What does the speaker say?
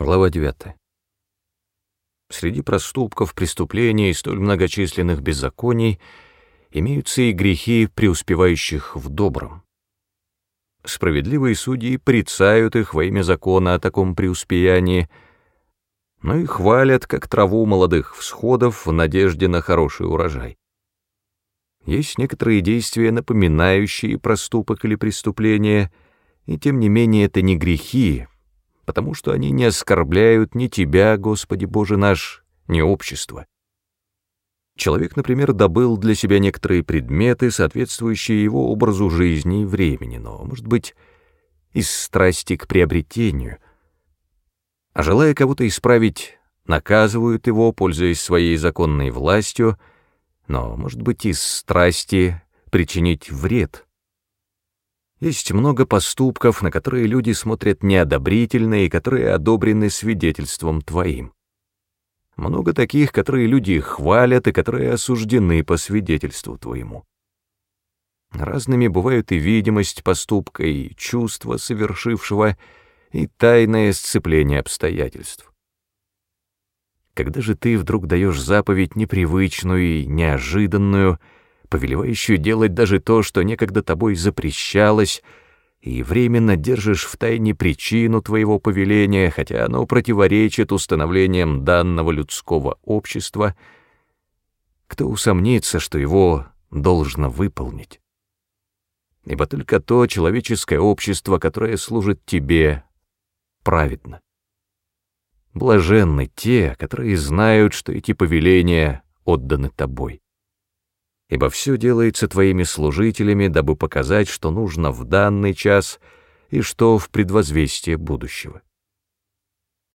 Глава 9. Среди проступков, преступлений и столь многочисленных беззаконий имеются и грехи преуспевающих в добром. Справедливые судьи прицают их во имя закона о таком преуспеянии, но и хвалят, как траву молодых всходов в надежде на хороший урожай. Есть некоторые действия, напоминающие проступок или преступление, и тем не менее это не грехи, потому что они не оскорбляют ни Тебя, Господи Боже наш, ни общество. Человек, например, добыл для себя некоторые предметы, соответствующие его образу жизни и времени, но, может быть, из страсти к приобретению. А желая кого-то исправить, наказывают его, пользуясь своей законной властью, но, может быть, из страсти причинить вред — есть много поступков, на которые люди смотрят неодобрительно и которые одобрены свидетельством твоим. Много таких, которые люди хвалят и которые осуждены по свидетельству твоему. Разными бывают и видимость поступка, и чувство совершившего, и тайное сцепление обстоятельств. Когда же ты вдруг даешь заповедь непривычную и неожиданную, повелевающую делать даже то, что некогда тобой запрещалось, и временно держишь в тайне причину твоего повеления, хотя оно противоречит установлениям данного людского общества, кто усомнится, что его должно выполнить? Ибо только то человеческое общество, которое служит тебе, праведно. Блаженны те, которые знают, что эти повеления отданы тобой ибо все делается твоими служителями, дабы показать, что нужно в данный час и что в предвозвестие будущего.